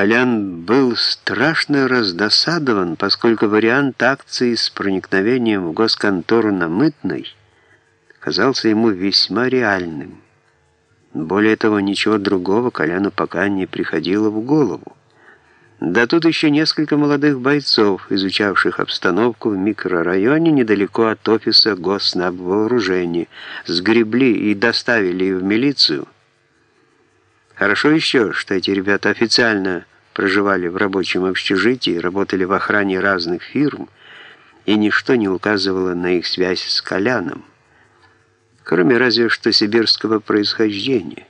Колян был страшно раздосадован, поскольку вариант акции с проникновением в госконтору на Мытной казался ему весьма реальным. Более того, ничего другого Коляну пока не приходило в голову. Да тут еще несколько молодых бойцов, изучавших обстановку в микрорайоне недалеко от офиса госнабвооружения, сгребли и доставили в милицию, Хорошо еще, что эти ребята официально проживали в рабочем общежитии, работали в охране разных фирм, и ничто не указывало на их связь с Коляном, кроме разве что сибирского происхождения.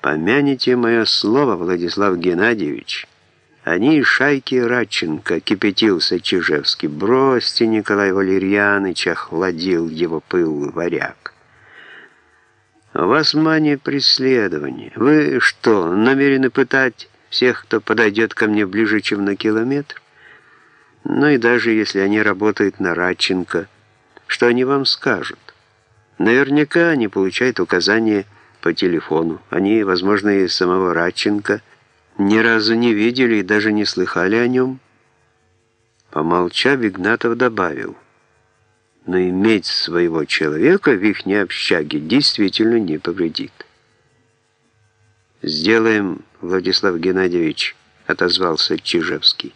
Помяните мое слово, Владислав Геннадьевич. Они из шайки Радченко, кипятился Чижевский. Бросьте, Николай Валерьяныч, охладил его пыл варяг. Вас мания преследования. Вы что, намерены пытать всех, кто подойдет ко мне ближе, чем на километр? Ну и даже если они работают на Радченко, что они вам скажут? Наверняка они получают указания по телефону. Они, возможно, и самого Радченко ни разу не видели и даже не слыхали о нем. Помолчав, Игнатов добавил – но иметь своего человека в их общаге действительно не повредит. «Сделаем, Владислав Геннадьевич», — отозвался Чижевский.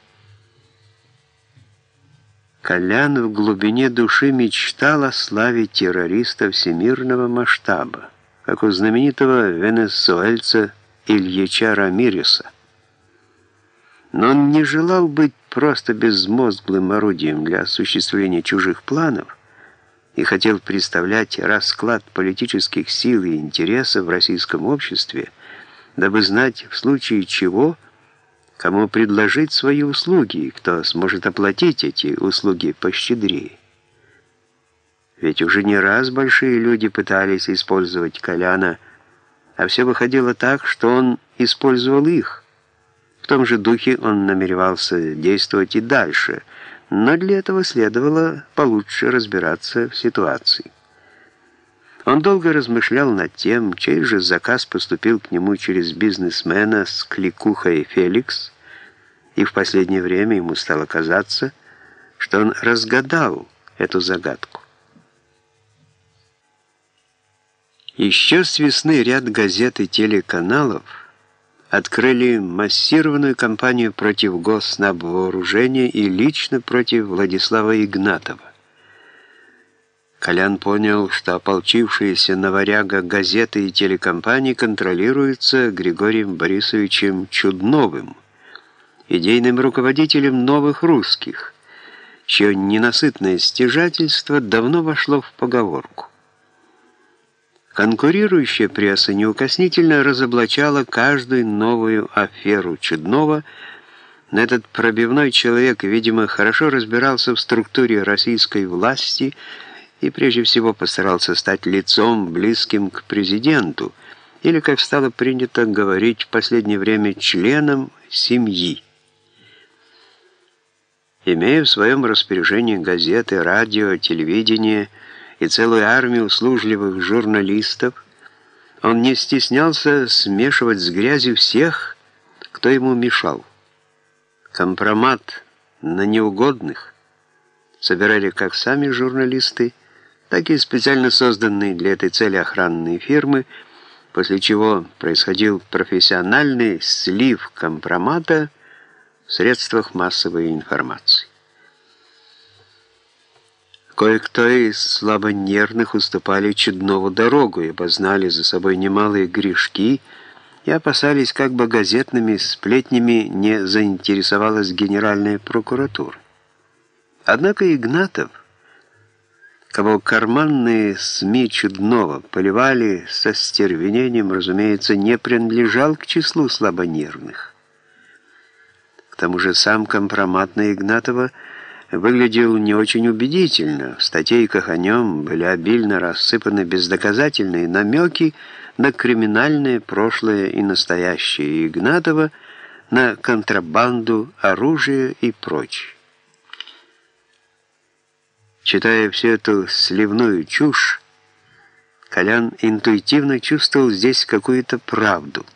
Колян в глубине души мечтал о славе террориста всемирного масштаба, как у знаменитого венесуэльца Ильича Рамиреса. Но он не желал быть просто безмозглым орудием для осуществления чужих планов, и хотел представлять расклад политических сил и интересов в российском обществе, дабы знать, в случае чего, кому предложить свои услуги и кто сможет оплатить эти услуги пощедрее. Ведь уже не раз большие люди пытались использовать Коляна, а все выходило так, что он использовал их. В том же духе он намеревался действовать и дальше – но для этого следовало получше разбираться в ситуации. Он долго размышлял над тем, чей же заказ поступил к нему через бизнесмена с кликухой Феликс, и в последнее время ему стало казаться, что он разгадал эту загадку. Еще с весны ряд газет и телеканалов открыли массированную кампанию против госнабвооружения и лично против Владислава Игнатова. Колян понял, что ополчившиеся на варяга газеты и телекомпании контролируются Григорием Борисовичем Чудновым, идейным руководителем «Новых русских», чье ненасытное стяжательство давно вошло в поговорку. Конкурирующая пресса неукоснительно разоблачала каждую новую аферу Чуднова, но этот пробивной человек, видимо, хорошо разбирался в структуре российской власти и прежде всего постарался стать лицом, близким к президенту, или, как стало принято говорить в последнее время, членом семьи. Имея в своем распоряжении газеты, радио, телевидение – и целую армию услужливых журналистов, он не стеснялся смешивать с грязью всех, кто ему мешал. Компромат на неугодных собирали как сами журналисты, так и специально созданные для этой цели охранные фирмы, после чего происходил профессиональный слив компромата в средствах массовой информации. Кое-кто из слабонервных уступали Чуднову дорогу, ибо знали за собой немалые грешки и опасались, как бы газетными сплетнями не заинтересовалась Генеральная прокуратура. Однако Игнатов, кого карманные СМИ Чуднова поливали со стервенением, разумеется, не принадлежал к числу слабонервных. К тому же сам компромат на Игнатова – выглядел не очень убедительно. В статейках о нем были обильно рассыпаны бездоказательные намеки на криминальное прошлое и настоящее Игнатова, на контрабанду, оружие и прочее. Читая всю эту сливную чушь, Колян интуитивно чувствовал здесь какую-то правду –